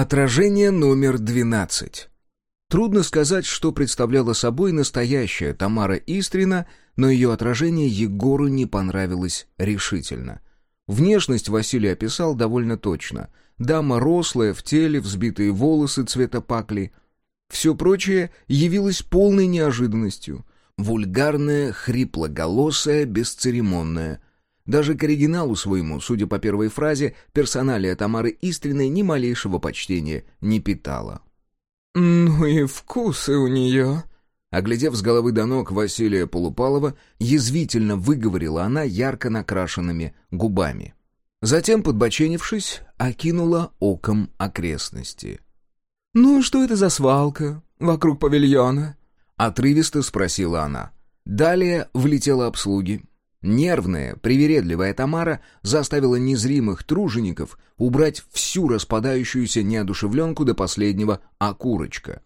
Отражение номер 12. Трудно сказать, что представляла собой настоящая Тамара Истрина, но ее отражение Егору не понравилось решительно. Внешность Василий описал довольно точно. Дама рослая, в теле, взбитые волосы цвета пакли. Все прочее явилось полной неожиданностью. Вульгарная, хриплоголосая, бесцеремонная – даже к оригиналу своему, судя по первой фразе, персоналия Тамары Истриной ни малейшего почтения не питала. «Ну и вкусы у нее!» Оглядев с головы до ног Василия Полупалова, язвительно выговорила она ярко накрашенными губами. Затем, подбоченившись, окинула оком окрестности. «Ну, что это за свалка вокруг павильона?» — отрывисто спросила она. Далее влетела обслуги, Нервная, привередливая Тамара заставила незримых тружеников убрать всю распадающуюся неодушевленку до последнего окурочка.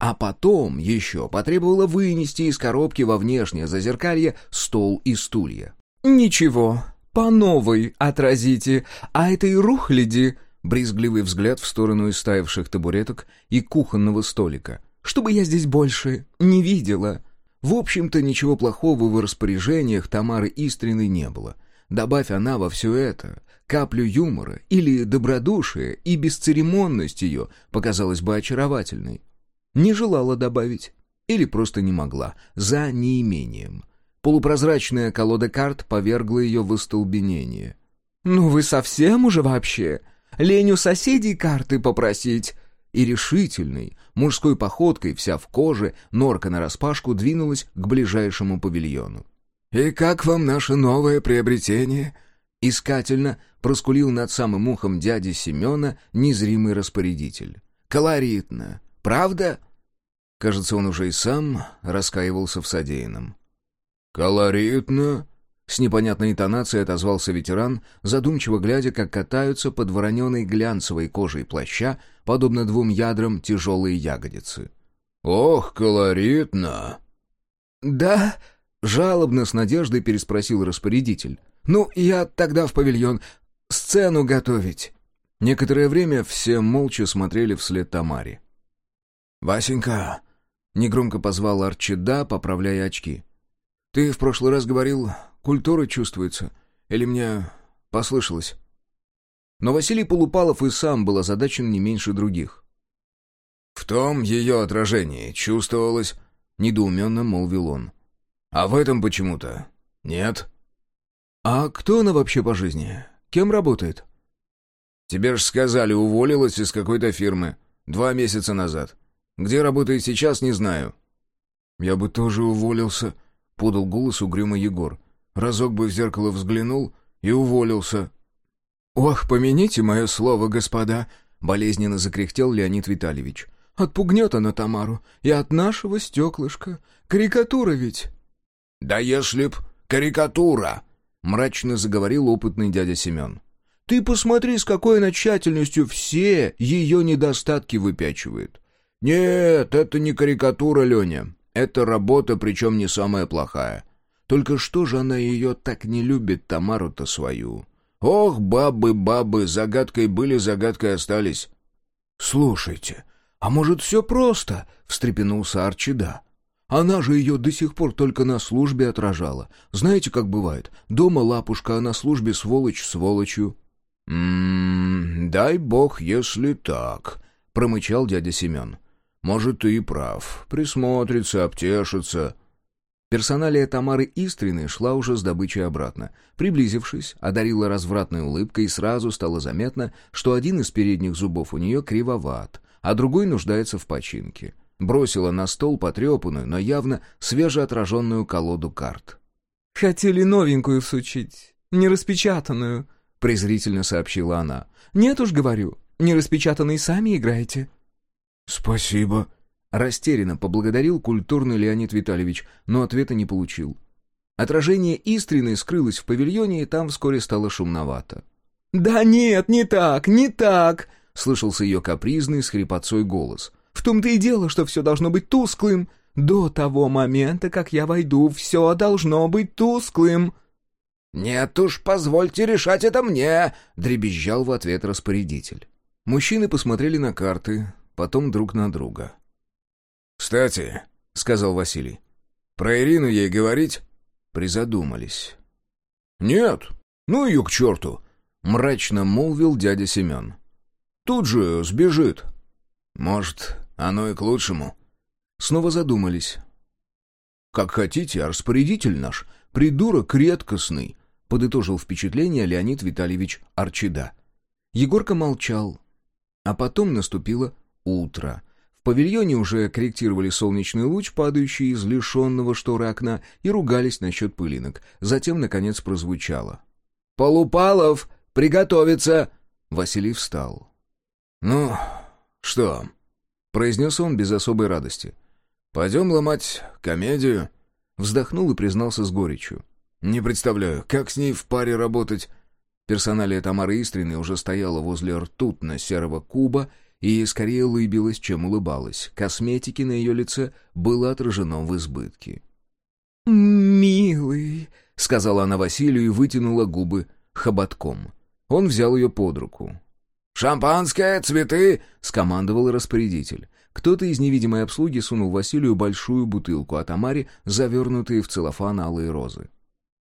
А потом еще потребовала вынести из коробки во внешнее зазеркалье стол и стулья. «Ничего, по новой отразите, а этой рухляди...» Брезгливый взгляд в сторону истаивших табуреток и кухонного столика. «Чтобы я здесь больше не видела». В общем-то, ничего плохого в распоряжениях Тамары Истриной не было. Добавь она во все это каплю юмора или добродушия, и бесцеремонность ее показалась бы очаровательной. Не желала добавить. Или просто не могла, за неимением. Полупрозрачная колода карт повергла ее в остолбенение. «Ну вы совсем уже вообще? Лень у соседей карты попросить?» И решительной, мужской походкой, вся в коже, норка нараспашку двинулась к ближайшему павильону. «И как вам наше новое приобретение?» Искательно проскулил над самым ухом дяди Семена незримый распорядитель. «Колоритно, правда?» Кажется, он уже и сам раскаивался в содеянном. «Колоритно?» С непонятной интонацией отозвался ветеран, задумчиво глядя, как катаются под вороненой глянцевой кожей плаща, подобно двум ядрам тяжелые ягодицы. «Ох, колоритно!» «Да?» — жалобно с надеждой переспросил распорядитель. «Ну, я тогда в павильон. Сцену готовить». Некоторое время все молча смотрели вслед Тамаре. «Васенька!» — негромко позвал Арчеда, поправляя очки. «Ты в прошлый раз говорил, Культура чувствуется. Или мне послышалось?» Но Василий Полупалов и сам был озадачен не меньше других. «В том ее отражении чувствовалось...» — недоуменно молвил он. «А в этом почему-то нет». «А кто она вообще по жизни? Кем работает?» «Тебе ж сказали, уволилась из какой-то фирмы. Два месяца назад. Где работает сейчас, не знаю». «Я бы тоже уволился», — подал голос угрюмо Егор. Разок бы в зеркало взглянул и уволился. «Ох, помяните мое слово, господа!» — болезненно закряхтел Леонид Витальевич. «Отпугнет она Тамару, и от нашего стеклышка. Карикатура ведь!» «Да если б карикатура!» — мрачно заговорил опытный дядя Семен. «Ты посмотри, с какой она тщательностью все ее недостатки выпячивает. Нет, это не карикатура, Леня. Это работа, причем не самая плохая. Только что же она ее так не любит, Тамару-то свою? Ох, бабы, бабы, загадкой были, загадкой остались. «Слушайте, а может, все просто?» — встрепенулся Арчида. «Она же ее до сих пор только на службе отражала. Знаете, как бывает? Дома лапушка, а на службе сволочь сволочью». «М-м, дай бог, если так», — промычал дядя Семен. «Может, ты и прав. Присмотрится, обтешится. Персоналия Тамары Истрины шла уже с добычей обратно. Приблизившись, одарила развратной улыбкой, и сразу стало заметно, что один из передних зубов у нее кривоват, а другой нуждается в починке. Бросила на стол потрепанную, но явно свежеотраженную колоду карт. «Хотели новенькую всучить, не распечатанную», — презрительно сообщила она. «Нет уж, говорю, не распечатанные сами играете». «Спасибо», Растерянно поблагодарил культурный Леонид Витальевич, но ответа не получил. Отражение Истрины скрылось в павильоне, и там вскоре стало шумновато. «Да нет, не так, не так!» — слышался ее капризный с хрипотцой голос. «В том-то и дело, что все должно быть тусклым. До того момента, как я войду, все должно быть тусклым». «Нет уж, позвольте решать это мне!» — дребезжал в ответ распорядитель. Мужчины посмотрели на карты, потом друг на друга. «Кстати», — сказал Василий, — «про Ирину ей говорить?» Призадумались. «Нет, ну ее к черту», — мрачно молвил дядя Семен. «Тут же сбежит». «Может, оно и к лучшему». Снова задумались. «Как хотите, а распорядитель наш, придурок редкостный», — подытожил впечатление Леонид Витальевич Арчида. Егорка молчал. А потом наступило утро. В павильоне уже корректировали солнечный луч, падающий из лишенного шторы окна, и ругались насчет пылинок. Затем, наконец, прозвучало. «Полупалов! Приготовиться!» Василий встал. «Ну, что?» — произнес он без особой радости. «Пойдем ломать комедию?» Вздохнул и признался с горечью. «Не представляю, как с ней в паре работать?» Персоналия Тамары Истрины уже стояла возле ртутно-серого куба и скорее улыбилась, чем улыбалась. Косметики на ее лице было отражено в избытке. «Милый», — сказала она Василию и вытянула губы хоботком. Он взял ее под руку. «Шампанское, цветы!» — скомандовал распорядитель. Кто-то из невидимой обслуги сунул Василию большую бутылку, а Тамаре завернутые в целлофан алые розы.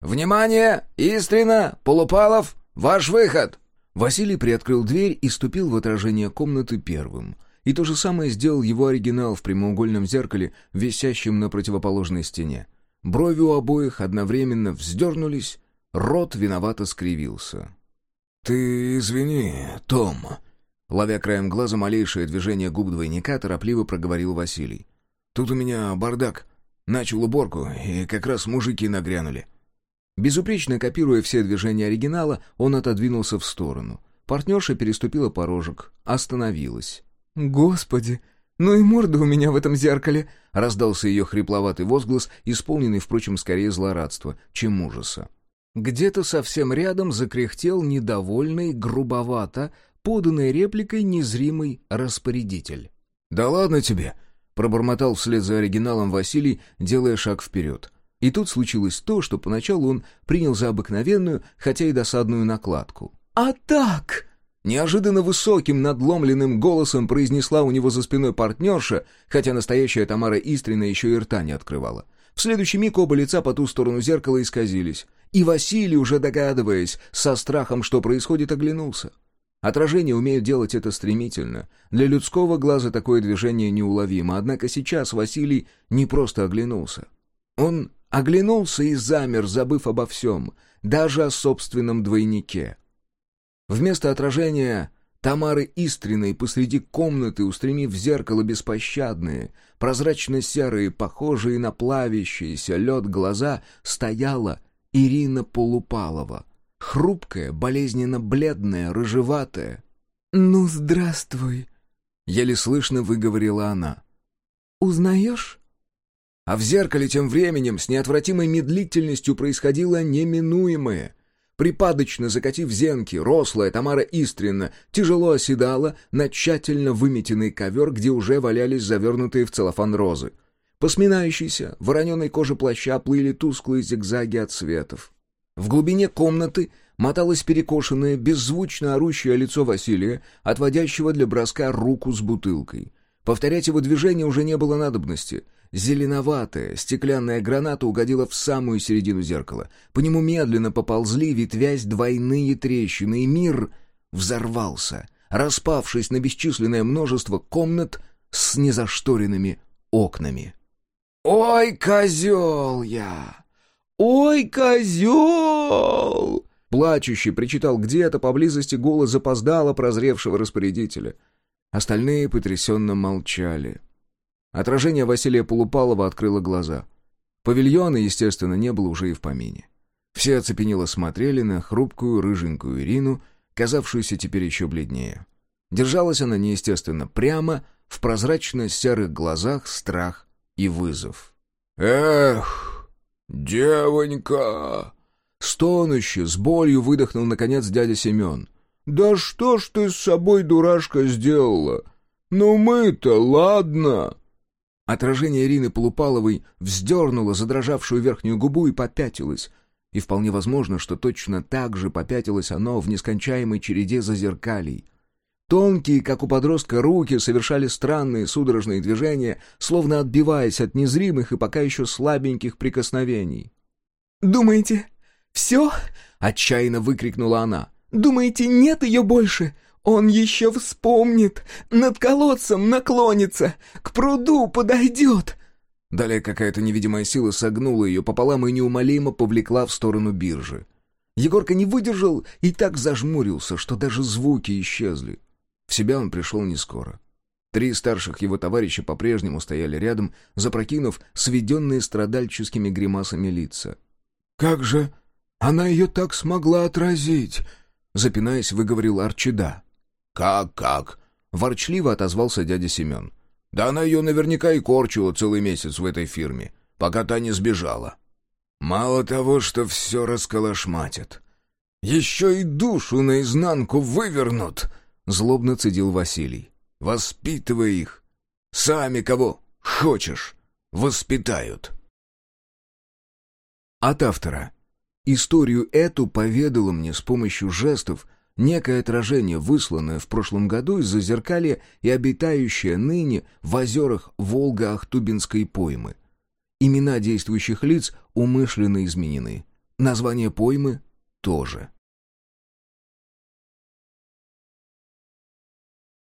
«Внимание! Истрина! Полупалов! Ваш выход!» Василий приоткрыл дверь и ступил в отражение комнаты первым. И то же самое сделал его оригинал в прямоугольном зеркале, висящем на противоположной стене. Брови у обоих одновременно вздернулись, рот виновато скривился. «Ты извини, Том», Ловя краем глаза малейшее движение губ двойника, торопливо проговорил Василий. «Тут у меня бардак. Начал уборку, и как раз мужики нагрянули». Безупречно копируя все движения оригинала, он отодвинулся в сторону. Партнерша переступила порожек, остановилась. «Господи, ну и морда у меня в этом зеркале!» Раздался ее хрипловатый возглас, исполненный, впрочем, скорее злорадства, чем ужаса. Где-то совсем рядом закряхтел недовольный, грубовато, поданной репликой незримый распорядитель. «Да ладно тебе!» — пробормотал вслед за оригиналом Василий, делая шаг вперед. И тут случилось то, что поначалу он принял за обыкновенную, хотя и досадную накладку. «А так!» Неожиданно высоким, надломленным голосом произнесла у него за спиной партнерша, хотя настоящая Тамара Истрина еще и рта не открывала. В следующий миг оба лица по ту сторону зеркала исказились. И Василий, уже догадываясь, со страхом, что происходит, оглянулся. Отражения умеют делать это стремительно. Для людского глаза такое движение неуловимо, однако сейчас Василий не просто оглянулся. Он оглянулся и замер, забыв обо всем, даже о собственном двойнике. Вместо отражения Тамары Истриной посреди комнаты, устремив в зеркало беспощадные, прозрачно-серые, похожие на плавящийся лед глаза, стояла Ирина Полупалова, хрупкая, болезненно бледная, рыжеватая. «Ну, здравствуй», — еле слышно выговорила она. «Узнаешь?» А в зеркале тем временем с неотвратимой медлительностью происходило неминуемое. Припадочно закатив зенки, рослая Тамара Истрина тяжело оседала на тщательно выметенный ковер, где уже валялись завернутые в целлофан розы. По сминающейся, вороненой коже плаща плыли тусклые зигзаги от цветов. В глубине комнаты моталось перекошенное, беззвучно орущее лицо Василия, отводящего для броска руку с бутылкой. Повторять его движение уже не было надобности — Зеленоватая стеклянная граната угодила в самую середину зеркала. По нему медленно поползли, ветвясь двойные трещины, и мир взорвался, распавшись на бесчисленное множество комнат с незашторенными окнами. «Ой, козел я! Ой, козел!» Плачущий причитал где-то поблизости голос запоздало прозревшего распорядителя. Остальные потрясенно молчали. Отражение Василия Полупалова открыло глаза. Павильона, естественно, не было уже и в помине. Все оцепенело смотрели на хрупкую рыженькую Ирину, казавшуюся теперь еще бледнее. Держалась она неестественно прямо, в прозрачно-серых глазах страх и вызов. «Эх, девонька!» Стонуще, с болью выдохнул, наконец, дядя Семен. «Да что ж ты с собой, дурашка, сделала? Ну мы-то ладно!» Отражение Ирины Полупаловой вздернуло задрожавшую верхнюю губу и попятилось. И вполне возможно, что точно так же попятилось оно в нескончаемой череде зазеркалий. Тонкие, как у подростка, руки совершали странные судорожные движения, словно отбиваясь от незримых и пока еще слабеньких прикосновений. «Думаете, все?» — отчаянно выкрикнула она. «Думаете, нет ее больше? Он еще вспомнит, над колодцем наклонится, к пруду подойдет!» Далее какая-то невидимая сила согнула ее пополам и неумолимо повлекла в сторону биржи. Егорка не выдержал и так зажмурился, что даже звуки исчезли. В себя он пришел не скоро. Три старших его товарища по-прежнему стояли рядом, запрокинув сведенные страдальческими гримасами лица. «Как же она ее так смогла отразить?» Запинаясь, выговорил Арчида. «Как-как?» — ворчливо отозвался дядя Семен. «Да она ее наверняка и корчила целый месяц в этой фирме, пока та не сбежала». «Мало того, что все расколошматят, еще и душу наизнанку вывернут!» — злобно цедил Василий. «Воспитывай их! Сами кого хочешь воспитают!» От автора. Историю эту поведала мне с помощью жестов некое отражение, высланное в прошлом году из Зазеркалья и обитающее ныне в озерах Волга-Ахтубинской поймы. Имена действующих лиц умышленно изменены. Название поймы тоже.